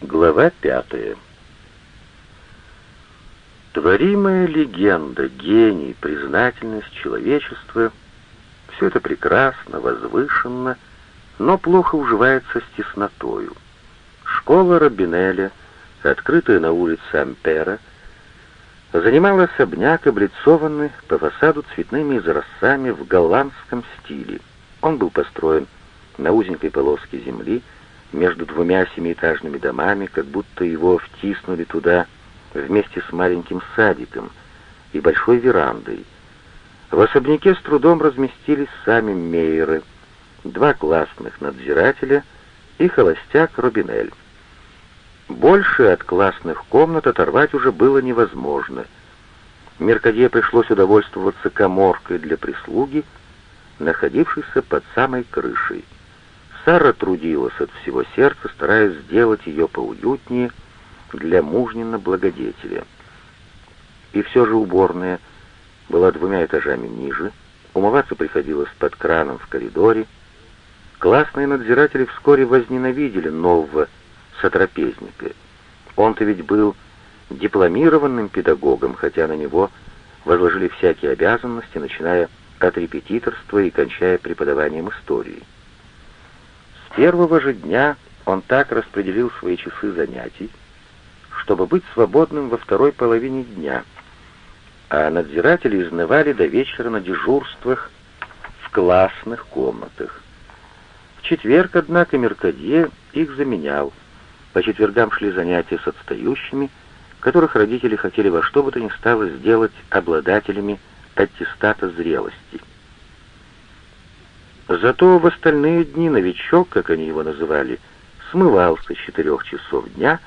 Глава пятая. Творимая легенда, гений, признательность человечества — все это прекрасно, возвышенно, но плохо уживается с теснотою. Школа Робинеля, открытая на улице Ампера, занимала особняк, облицованный по фасаду цветными изразцами в голландском стиле. Он был построен на узенькой полоске земли, между двумя семиэтажными домами, как будто его втиснули туда вместе с маленьким садиком и большой верандой. В особняке с трудом разместились сами Мейеры, два классных надзирателя и холостяк Робинель. Больше от классных комнат оторвать уже было невозможно. Меркадье пришлось удовольствоваться коморкой для прислуги, находившейся под самой крышей. Сара трудилась от всего сердца, стараясь сделать ее поуютнее для мужнина благодетеля. И все же уборная была двумя этажами ниже, умываться приходилось под краном в коридоре. Классные надзиратели вскоре возненавидели нового сотрапезника. Он-то ведь был дипломированным педагогом, хотя на него возложили всякие обязанности, начиная от репетиторства и кончая преподаванием истории первого же дня он так распределил свои часы занятий, чтобы быть свободным во второй половине дня, а надзиратели изнывали до вечера на дежурствах в классных комнатах. В четверг, однако, Меркадье их заменял. По четвергам шли занятия с отстающими, которых родители хотели во что бы то ни стало сделать обладателями аттестата зрелости. Зато в остальные дни новичок, как они его называли, смывался с четырех часов дня,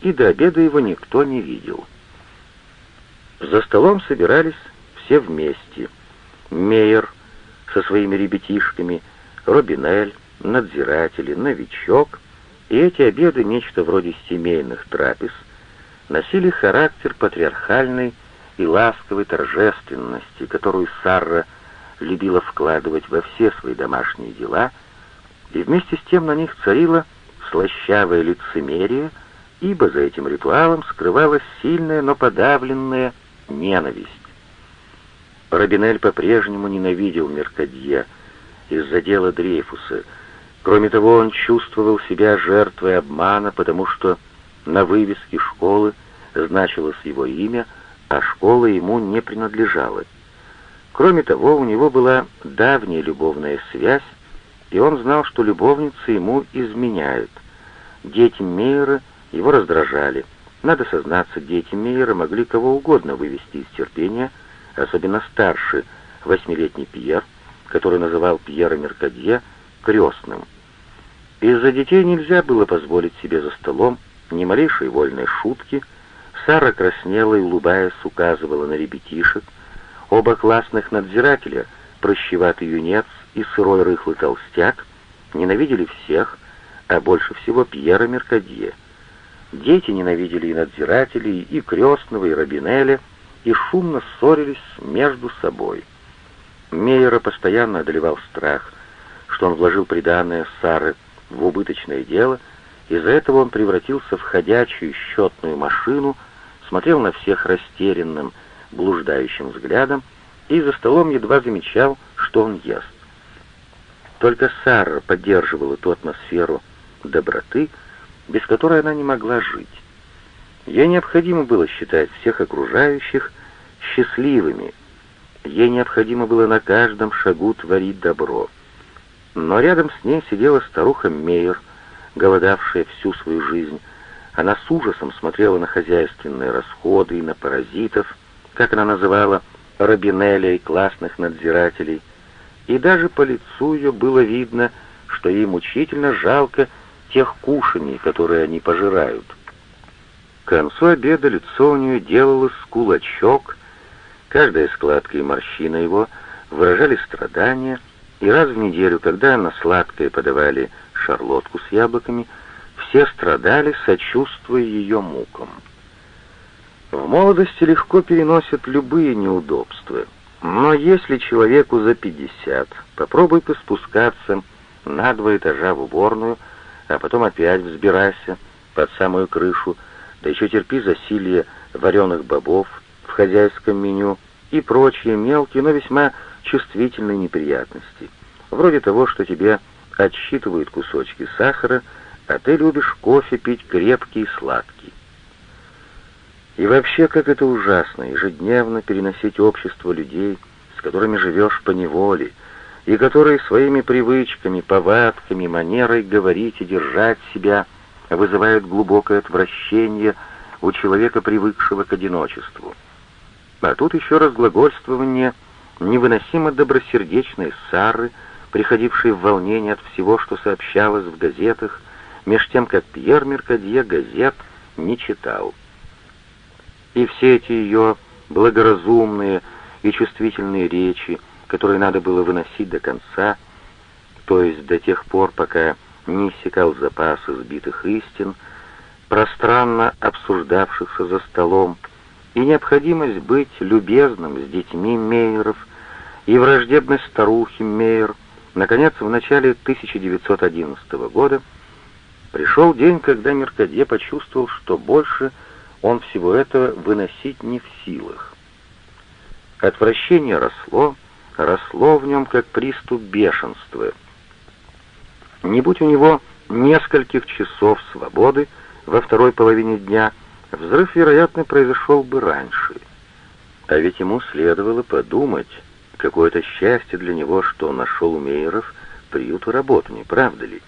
и до обеда его никто не видел. За столом собирались все вместе. Мейер со своими ребятишками, Робинель, надзиратели, новичок, и эти обеды, нечто вроде семейных трапез, носили характер патриархальной и ласковой торжественности, которую Сарра любила вкладывать во все свои домашние дела, и вместе с тем на них царило слащавое лицемерие, ибо за этим ритуалом скрывалась сильная, но подавленная ненависть. Робинель по-прежнему ненавидел Меркадье из-за дела Дрейфуса. Кроме того, он чувствовал себя жертвой обмана, потому что на вывеске школы значилось его имя, а школа ему не принадлежала. Кроме того, у него была давняя любовная связь, и он знал, что любовницы ему изменяют. Дети Мейера его раздражали. Надо сознаться, дети Мейера могли кого угодно вывести из терпения, особенно старший, восьмилетний Пьер, который называл Пьера Меркадье крестным. Из-за детей нельзя было позволить себе за столом ни малейшей вольной шутки. Сара краснела и, улыбаясь, указывала на ребятишек, Оба классных надзирателя, прощеватый юнец и сырой рыхлый толстяк, ненавидели всех, а больше всего Пьера Меркадье. Дети ненавидели и надзирателей, и крестного, и Робинеля, и шумно ссорились между собой. Мейера постоянно одолевал страх, что он вложил приданное Сары в убыточное дело, из-за этого он превратился в ходячую счетную машину, смотрел на всех растерянным, блуждающим взглядом и за столом едва замечал, что он ест. Только Сара поддерживала ту атмосферу доброты, без которой она не могла жить. Ей необходимо было считать всех окружающих счастливыми. Ей необходимо было на каждом шагу творить добро. Но рядом с ней сидела старуха Мейер, голодавшая всю свою жизнь. Она с ужасом смотрела на хозяйственные расходы и на паразитов, как она называла Робинелли классных надзирателей, и даже по лицу ее было видно, что ей мучительно жалко тех кушаний, которые они пожирают. К концу обеда лицо у нее делалось кулачок, каждая складка и морщина его выражали страдания, и раз в неделю, когда на сладкое подавали шарлотку с яблоками, все страдали, сочувствуя ее мукам. В молодости легко переносят любые неудобства, но если человеку за пятьдесят, попробуй-ка спускаться на два этажа в уборную, а потом опять взбирайся, под самую крышу, да еще терпи засилье вареных бобов в хозяйском меню и прочие мелкие, но весьма чувствительные неприятности, вроде того, что тебе отсчитывают кусочки сахара, а ты любишь кофе пить крепкий и сладкий. И вообще, как это ужасно, ежедневно переносить общество людей, с которыми живешь по неволе, и которые своими привычками, повадками, манерой говорить и держать себя вызывают глубокое отвращение у человека, привыкшего к одиночеству. А тут еще разглагольствование невыносимо добросердечной Сары, приходившей в волнение от всего, что сообщалось в газетах, меж тем, как Пьер Меркадье газет не читал. И все эти ее благоразумные и чувствительные речи, которые надо было выносить до конца, то есть до тех пор, пока не иссякал запас избитых истин, пространно обсуждавшихся за столом, и необходимость быть любезным с детьми Мейеров, и враждебность старухи Мейер, наконец, в начале 1911 года пришел день, когда Меркадье почувствовал, что больше он всего этого выносить не в силах. Отвращение росло, росло в нем как приступ бешенства. Не будь у него нескольких часов свободы во второй половине дня, взрыв, вероятно, произошел бы раньше. А ведь ему следовало подумать, какое-то счастье для него, что нашел Мейеров приют и работу, не правда ли?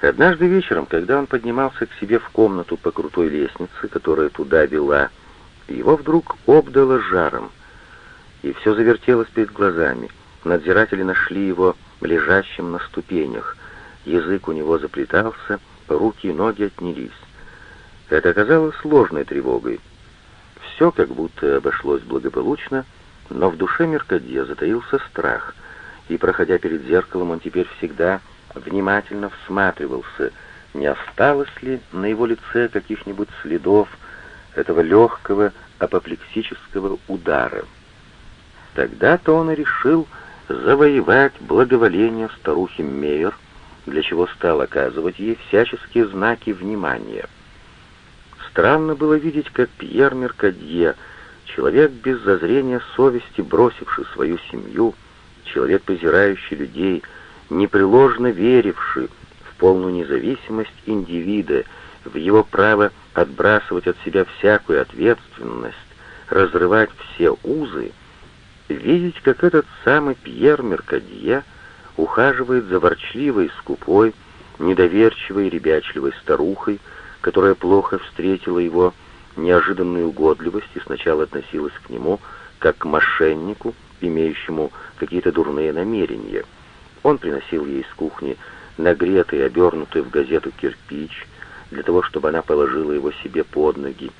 Однажды вечером, когда он поднимался к себе в комнату по крутой лестнице, которая туда вела, его вдруг обдало жаром, и все завертелось перед глазами. Надзиратели нашли его лежащим на ступенях. Язык у него заплетался, руки и ноги отнялись. Это оказалось сложной тревогой. Все как будто обошлось благополучно, но в душе Меркадье затаился страх, и, проходя перед зеркалом, он теперь всегда внимательно всматривался, не осталось ли на его лице каких-нибудь следов этого легкого апоплексического удара. Тогда-то он и решил завоевать благоволение старухи Мейер, для чего стал оказывать ей всяческие знаки внимания. Странно было видеть, как Пьер Меркадье, человек без зазрения совести, бросивший свою семью, человек, презирающий людей, непреложно веривший в полную независимость индивида, в его право отбрасывать от себя всякую ответственность, разрывать все узы, видеть, как этот самый Пьер Меркадье ухаживает за ворчливой, скупой, недоверчивой, ребячливой старухой, которая плохо встретила его неожиданную угодливость и сначала относилась к нему как к мошеннику, имеющему какие-то дурные намерения. Он приносил ей из кухни нагретый, обернутый в газету кирпич, для того, чтобы она положила его себе под ноги.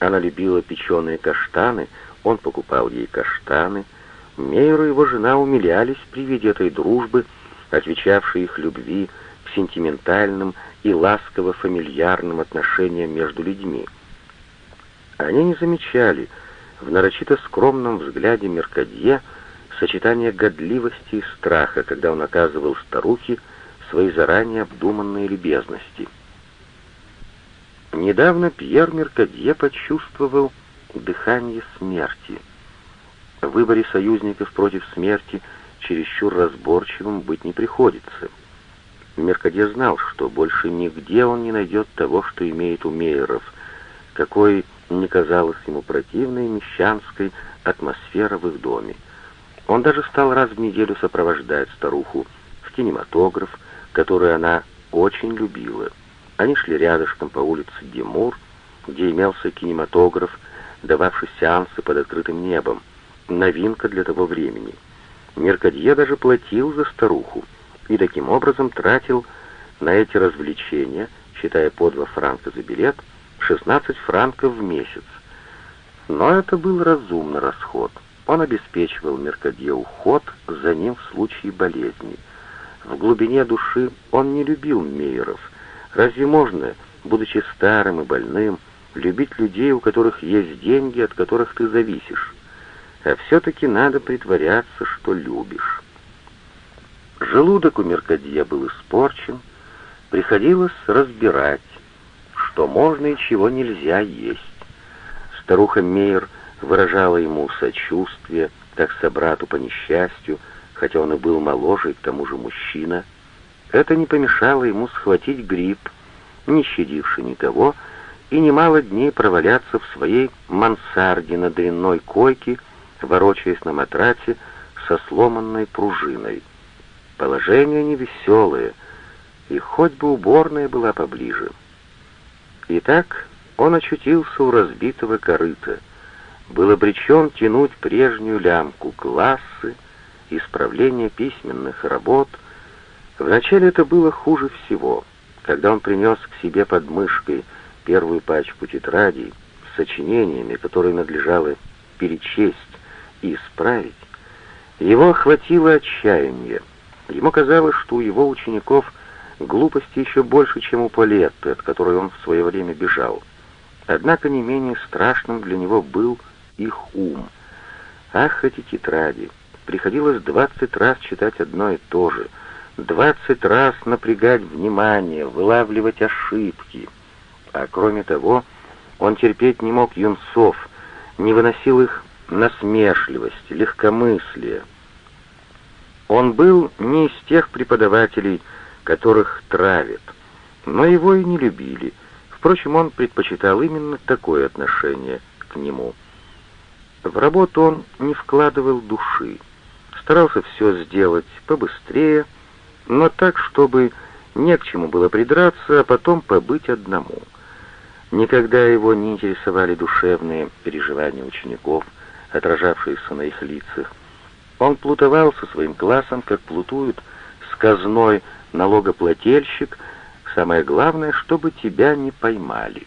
Она любила печеные каштаны, он покупал ей каштаны. Мейер и его жена умилялись при виде этой дружбы, отвечавшей их любви к сентиментальным и ласково-фамильярным отношениям между людьми. Они не замечали в нарочито скромном взгляде Меркадье сочетание годливости и страха, когда он оказывал старухе свои заранее обдуманные любезности. Недавно Пьер Меркадье почувствовал дыхание смерти. В выборе союзников против смерти чересчур разборчивым быть не приходится. Меркадье знал, что больше нигде он не найдет того, что имеет у Мейеров, какой не казалась ему противной мещанской атмосфера в их доме. Он даже стал раз в неделю сопровождать старуху в кинематограф, который она очень любила. Они шли рядышком по улице Демур, где имелся кинематограф, дававший сеансы под открытым небом. Новинка для того времени. Меркадье даже платил за старуху и таким образом тратил на эти развлечения, считая по два франка за билет, 16 франков в месяц. Но это был разумный расход. Он обеспечивал Меркадье уход за ним в случае болезни. В глубине души он не любил Мейеров. Разве можно, будучи старым и больным, любить людей, у которых есть деньги, от которых ты зависишь? А все-таки надо притворяться, что любишь. Желудок у Меркадье был испорчен, приходилось разбирать, что можно и чего нельзя есть. Старуха Мейер выражала ему сочувствие, как собрату по несчастью, хотя он и был моложе и к тому же мужчина. Это не помешало ему схватить грипп, не щадивший никого, и немало дней проваляться в своей мансарде на дрянной койке, ворочаясь на матрасе со сломанной пружиной. Положение невеселое, и хоть бы уборная была поближе. Итак, он очутился у разбитого корыта, был обречен тянуть прежнюю лямку классы, исправление письменных работ. Вначале это было хуже всего, когда он принес к себе под мышкой первую пачку тетрадей с сочинениями, которые надлежало перечесть и исправить, его охватило отчаяние. Ему казалось, что у его учеников глупости еще больше, чем у Палетты, от которой он в свое время бежал. Однако не менее страшным для него был их ум. Ах, эти тетради! Приходилось двадцать раз читать одно и то же, двадцать раз напрягать внимание, вылавливать ошибки. А кроме того, он терпеть не мог юнцов, не выносил их насмешливости, легкомыслия. Он был не из тех преподавателей, которых травят, но его и не любили. Впрочем, он предпочитал именно такое отношение к нему. В работу он не вкладывал души, старался все сделать побыстрее, но так, чтобы не к чему было придраться, а потом побыть одному. Никогда его не интересовали душевные переживания учеников, отражавшиеся на их лицах. Он плутовал со своим классом, как плутует с казной налогоплательщик, самое главное, чтобы тебя не поймали.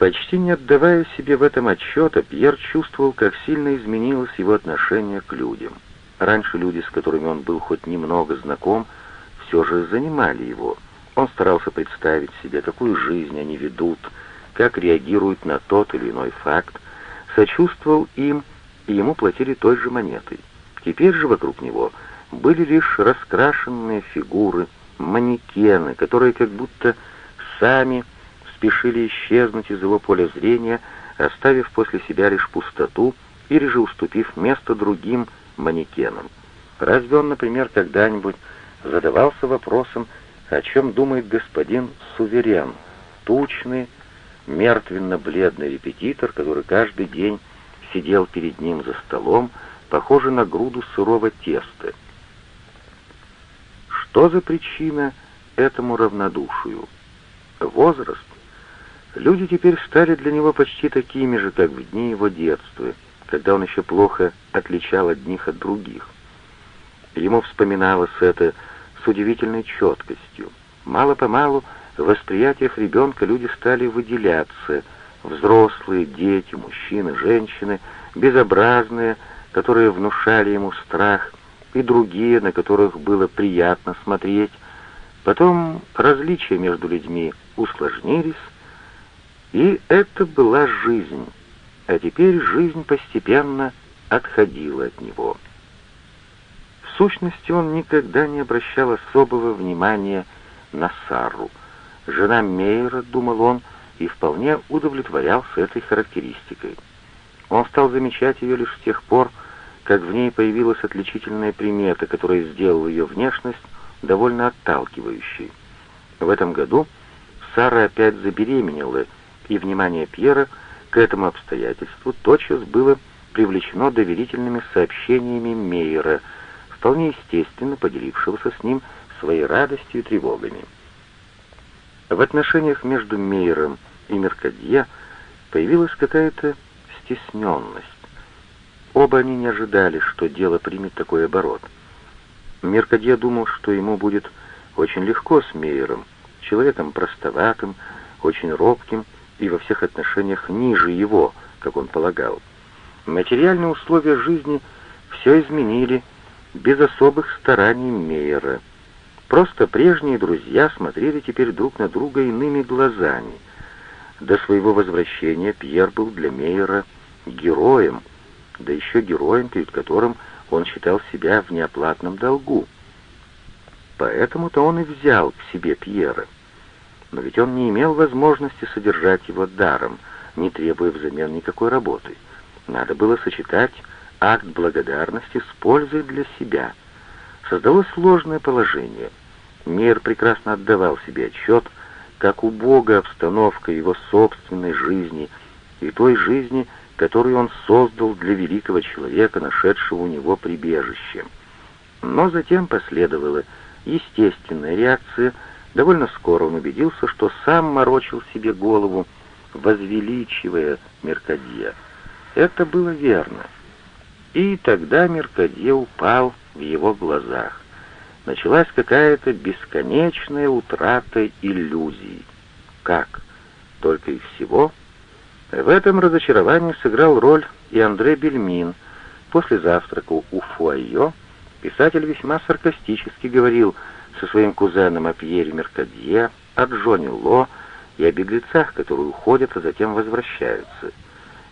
Почти не отдавая себе в этом отчета, Пьер чувствовал, как сильно изменилось его отношение к людям. Раньше люди, с которыми он был хоть немного знаком, все же занимали его. Он старался представить себе, какую жизнь они ведут, как реагируют на тот или иной факт, сочувствовал им, и ему платили той же монетой. Теперь же вокруг него были лишь раскрашенные фигуры, манекены, которые как будто сами спешили исчезнуть из его поля зрения, оставив после себя лишь пустоту или же уступив место другим манекенам. Разве он, например, когда-нибудь задавался вопросом, о чем думает господин Суверен, тучный, мертвенно-бледный репетитор, который каждый день сидел перед ним за столом, похожий на груду сырого теста. Что за причина этому равнодушию? Возраст? Люди теперь стали для него почти такими же, как в дни его детства, когда он еще плохо отличал одних от других. Ему вспоминалось это с удивительной четкостью. Мало-помалу в восприятиях ребенка люди стали выделяться, взрослые, дети, мужчины, женщины, безобразные, которые внушали ему страх, и другие, на которых было приятно смотреть. Потом различия между людьми усложнились, и это была жизнь, а теперь жизнь постепенно отходила от него. В сущности, он никогда не обращал особого внимания на Сару. Жена Мейера, думал он, и вполне удовлетворялся этой характеристикой. Он стал замечать ее лишь с тех пор, как в ней появилась отличительная примета, которая сделала ее внешность довольно отталкивающей. В этом году Сара опять забеременела, и внимание Пьера к этому обстоятельству тотчас было привлечено доверительными сообщениями Мейера, вполне естественно поделившегося с ним своей радостью и тревогами. В отношениях между Мейером и Меркадье появилась какая-то стесненность. Оба они не ожидали, что дело примет такой оборот. Меркадье думал, что ему будет очень легко с Мейером, человеком простоватым, очень робким, и во всех отношениях ниже его, как он полагал. Материальные условия жизни все изменили без особых стараний Мейера. Просто прежние друзья смотрели теперь друг на друга иными глазами. До своего возвращения Пьер был для Мейера героем, да еще героем, перед которым он считал себя в неоплатном долгу. Поэтому-то он и взял к себе Пьера. Но ведь он не имел возможности содержать его даром, не требуя взамен никакой работы. Надо было сочетать акт благодарности с пользой для себя. Создалось сложное положение. Мир прекрасно отдавал себе отчет, как убога обстановка его собственной жизни и той жизни, которую он создал для великого человека, нашедшего у него прибежище. Но затем последовала естественная реакция. Довольно скоро он убедился, что сам морочил себе голову, возвеличивая Меркадье. Это было верно. И тогда Меркадье упал в его глазах. Началась какая-то бесконечная утрата иллюзий. Как? Только и всего? В этом разочаровании сыграл роль и Андре Бельмин. После завтрака у Фуайо писатель весьма саркастически говорил со своим кузеном о Пьере Меркадье, о Джоне Ло и о беглецах, которые уходят, а затем возвращаются.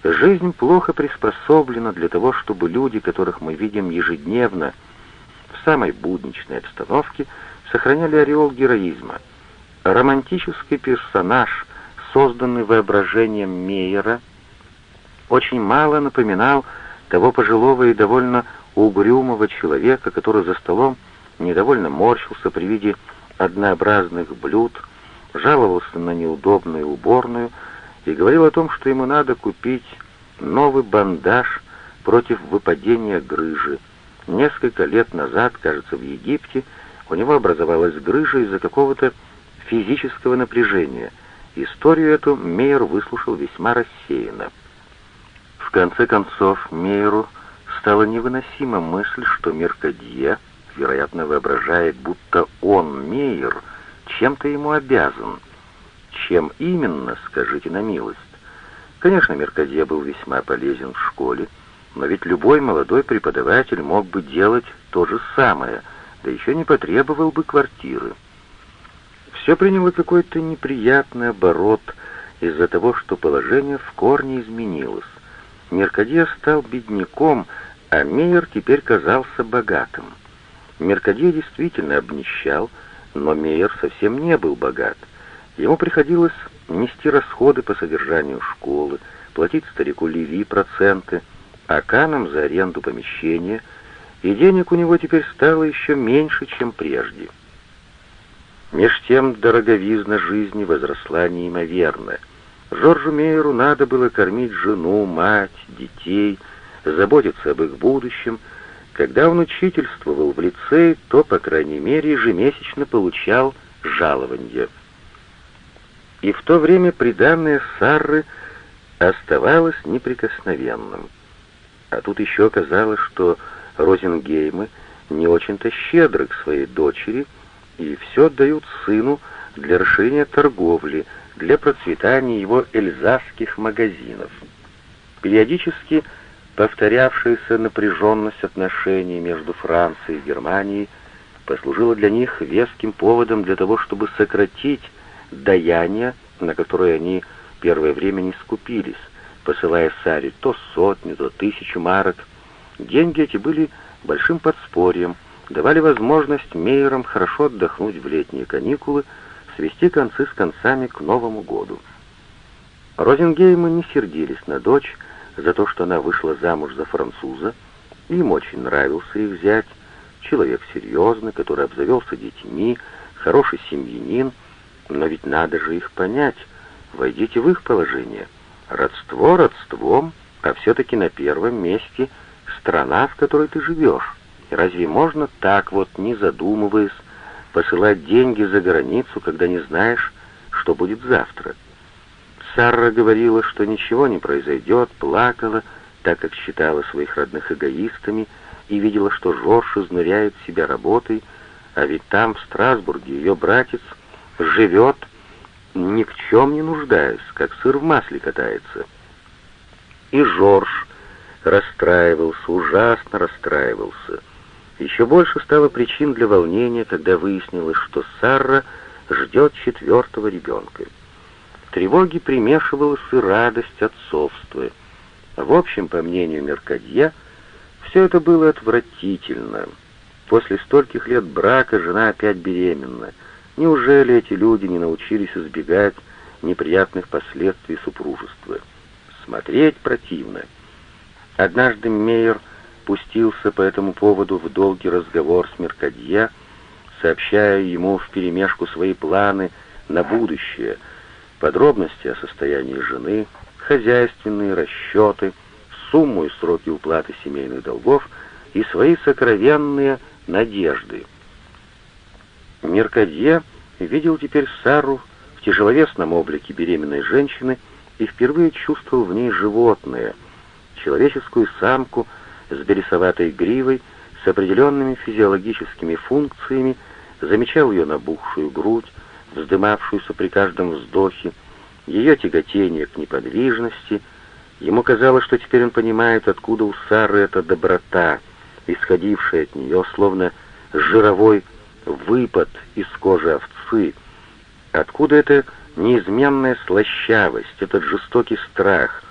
Жизнь плохо приспособлена для того, чтобы люди, которых мы видим ежедневно, в самой будничной обстановке, сохраняли ореол героизма. Романтический персонаж, созданный воображением Мейера, очень мало напоминал того пожилого и довольно угрюмого человека, который за столом недовольно морщился при виде однообразных блюд, жаловался на неудобную уборную и говорил о том, что ему надо купить новый бандаж против выпадения грыжи. Несколько лет назад, кажется, в Египте у него образовалась грыжа из-за какого-то физического напряжения. Историю эту Мейер выслушал весьма рассеянно. В конце концов, Мейеру стала невыносима мысль, что Меркадье, вероятно, воображает, будто он, Мейер, чем-то ему обязан. Чем именно, скажите на милость? Конечно, Меркадье был весьма полезен в школе, но ведь любой молодой преподаватель мог бы делать то же самое, да еще не потребовал бы квартиры. Все приняло какой-то неприятный оборот из-за того, что положение в корне изменилось. Меркадье стал бедняком, а Мейер теперь казался богатым. Меркадье действительно обнищал, но Мейер совсем не был богат. Ему приходилось нести расходы по содержанию школы, платить старику Леви проценты, а Канам за аренду помещения, и денег у него теперь стало еще меньше, чем прежде. Меж тем дороговизна жизни возросла неимоверно. Жоржу Мейеру надо было кормить жену, мать, детей, заботиться об их будущем. Когда он учительствовал в лицее, то, по крайней мере, ежемесячно получал жалование. И в то время приданное Сарры оставалось неприкосновенным. А тут еще оказалось, что Розенгеймы не очень-то щедры к своей дочери и все отдают сыну для расширения торговли, для процветания его эльзасских магазинов. Периодически повторявшаяся напряженность отношений между Францией и Германией послужила для них веским поводом для того, чтобы сократить даяния, на которые они первое время не скупились, посылая Саре то сотню, то тысячу марок. Деньги эти были большим подспорьем, давали возможность мейерам хорошо отдохнуть в летние каникулы, свести концы с концами к Новому году. Розенгеймы не сердились на дочь за то, что она вышла замуж за француза, им очень нравился их зять, человек серьезный, который обзавелся детьми, хороший семьянин, но ведь надо же их понять. Войдите в их положение. Родство родством, а все-таки на первом месте страна, в которой ты живешь. Разве можно так вот, не задумываясь, посылать деньги за границу, когда не знаешь, что будет завтра? Сара говорила, что ничего не произойдет, плакала, так как считала своих родных эгоистами и видела, что Жорж изнуряет себя работой, а ведь там, в Страсбурге, ее братец живет, ни в чем не нуждаясь, как сыр в масле катается. И Жорж расстраивался, ужасно расстраивался. Еще больше стало причин для волнения, когда выяснилось, что Сара ждет четвертого ребенка. Тревоге примешивалась и радость отцовства. В общем, по мнению Меркадье, все это было отвратительно. После стольких лет брака жена опять беременна — Неужели эти люди не научились избегать неприятных последствий супружества? Смотреть противно. Однажды Мейер пустился по этому поводу в долгий разговор с Меркадье, сообщая ему вперемешку свои планы на будущее, подробности о состоянии жены, хозяйственные расчеты, сумму и сроки уплаты семейных долгов и свои сокровенные надежды. Меркадье видел теперь Сару в тяжеловесном облике беременной женщины и впервые чувствовал в ней животное, человеческую самку с белесоватой гривой, с определенными физиологическими функциями, замечал ее набухшую грудь, вздымавшуюся при каждом вздохе, ее тяготение к неподвижности. Ему казалось, что теперь он понимает, откуда у Сары эта доброта, исходившая от нее, словно жировой выпад из кожи овцы, откуда эта неизменная слащавость, этот жестокий страх,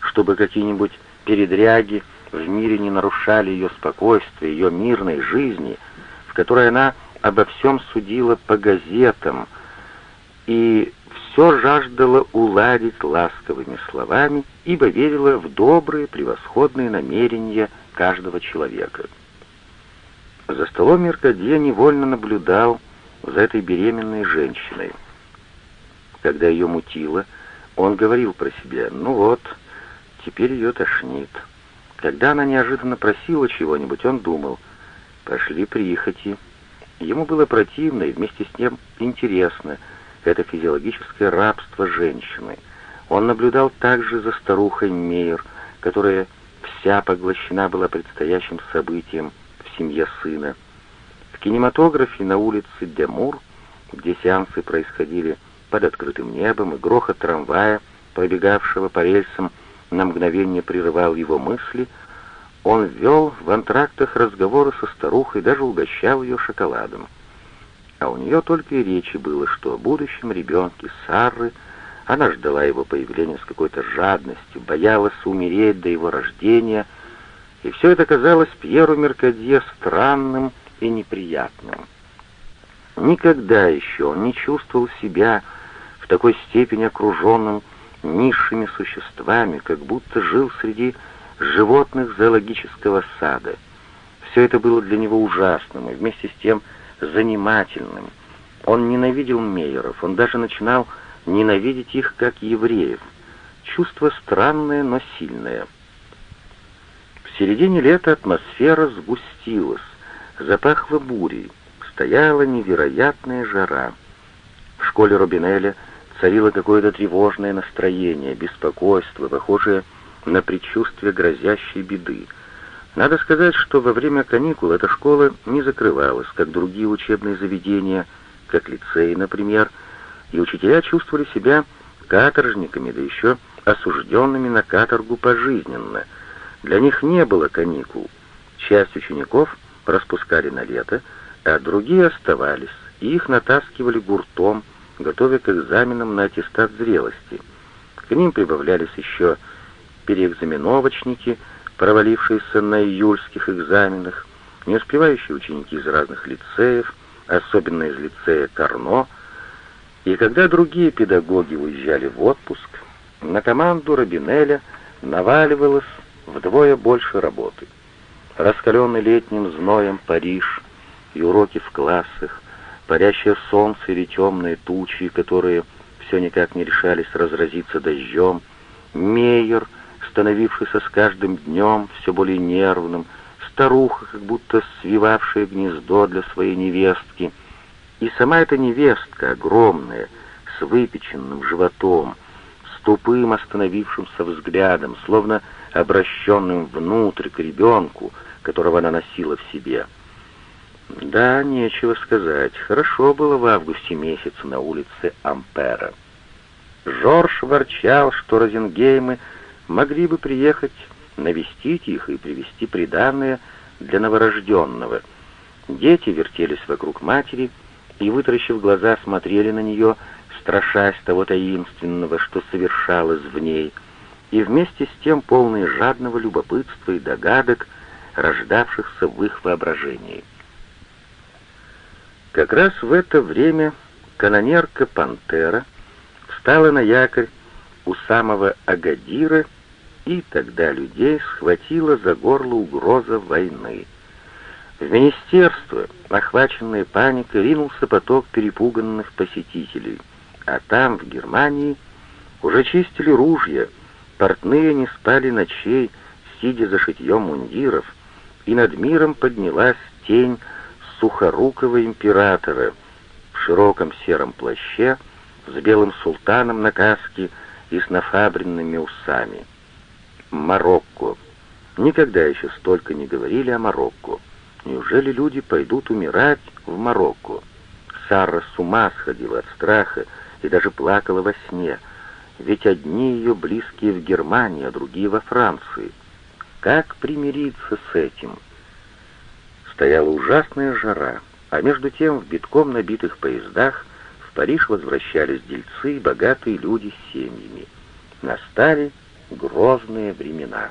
чтобы какие-нибудь передряги в мире не нарушали ее спокойствие, ее мирной жизни, в которой она обо всем судила по газетам и все жаждала уладить ласковыми словами, ибо верила в добрые, превосходные намерения каждого человека. За столом Меркадье невольно наблюдал за этой беременной женщиной. Когда ее мутило, он говорил про себя, ну вот, теперь ее тошнит. Когда она неожиданно просила чего-нибудь, он думал, пошли прихоти. Ему было противно и вместе с тем интересно это физиологическое рабство женщины. Он наблюдал также за старухой Мейер, которая вся поглощена была предстоящим событием в семье сына. В кинематографе на улице Демур, где сеансы происходили под открытым небом, и грохот трамвая, пробегавшего по рельсам, на мгновение прерывал его мысли, он вел в антрактах разговоры со старухой, даже угощал ее шоколадом. А у нее только и речи было, что о будущем ребенке Сары она ждала его появления с какой-то жадностью, боялась умереть до его рождения, и все это казалось Пьеру Меркадье странным и неприятным. Никогда еще он не чувствовал себя в такой степени окруженным низшими существами, как будто жил среди животных зоологического сада. Все это было для него ужасным и вместе с тем занимательным. Он ненавидел Мейеров, он даже начинал ненавидеть их как евреев. Чувство странное, но сильное. В середине лета атмосфера сгустилась, запахло бурей, стояла невероятная жара. В школе Робинеля царило какое-то тревожное настроение, беспокойство, похожее на предчувствие грозящей беды. Надо сказать, что во время каникул эта школа не закрывалась, как другие учебные заведения, как лицеи, например, и учителя чувствовали себя каторжниками, да еще осужденными на каторгу пожизненно. Для них не было каникул. Часть учеников распускали на лето, а другие оставались, и их натаскивали гуртом, готовя к экзаменам на аттестат зрелости. К ним прибавлялись еще переэкзаменовочники, провалившиеся на июльских экзаменах, не успевающие ученики из разных лицеев, особенно из лицея Карно, и когда другие педагоги уезжали в отпуск, на команду Робинеля наваливалось вдвое больше работы. Раскаленный летним зноем Париж и уроки в классах, парящее солнце или темные тучи, которые все никак не решались разразиться дождем, Мейер, становившийся с каждым днем все более нервным, старуха, как будто свивавшая гнездо для своей невестки, и сама эта невестка, огромная, с выпеченным животом, с тупым остановившимся взглядом, словно обращенным внутрь к ребенку, которого она носила в себе — да, нечего сказать. Хорошо было в августе месяце на улице Ампера. Жорж ворчал, что Розенгеймы могли бы приехать навестить их и привезти приданное для новорожденного. Дети вертелись вокруг матери и, вытаращив глаза, смотрели на нее, страшась того таинственного, что совершалось в ней, и вместе с тем полные жадного любопытства и догадок, рождавшихся в их воображении. Как раз в это время канонерка «Пантера» встала на якорь у самого Агадира, и тогда людей схватила за горло угроза войны. В министерство, охваченное паникой, ринулся поток перепуганных посетителей, а там, в Германии, уже чистили ружья, портные не спали ночей, сидя за шитьем мундиров, и над миром поднялась тень сухорукого императора в широком сером плаще с белым султаном на каске и с нафабренными усами. Марокко. Никогда еще столько не говорили о Марокко. Неужели люди пойдут умирать в Марокко? Сара с ума сходила от страха и даже плакала во сне, ведь одни ее близкие в Германии, а другие во Франции. Как примириться с этим? Стояла ужасная жара, а между тем в битком набитых поездах в Париж возвращались дельцы и богатые люди с семьями. Настали грозные времена.